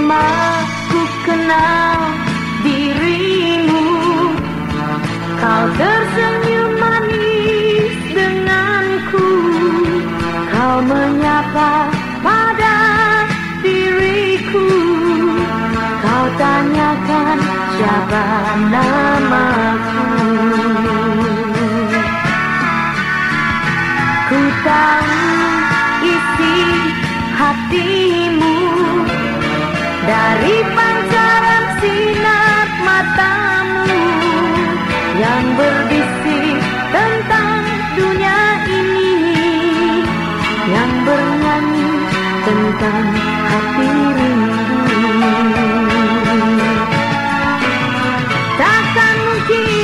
lama ku kenal dirimu Kau tersenyum manis denganku. Kau menyapa pada diriku. Kau tanyakan siapa namaku. Ku tahu dari pancaran sinar matamu yang berbisik tentang dunia ini yang bernyanyi tentang hati rindu. Takkan mungkin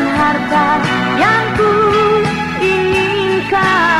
harta yang ku inginkan.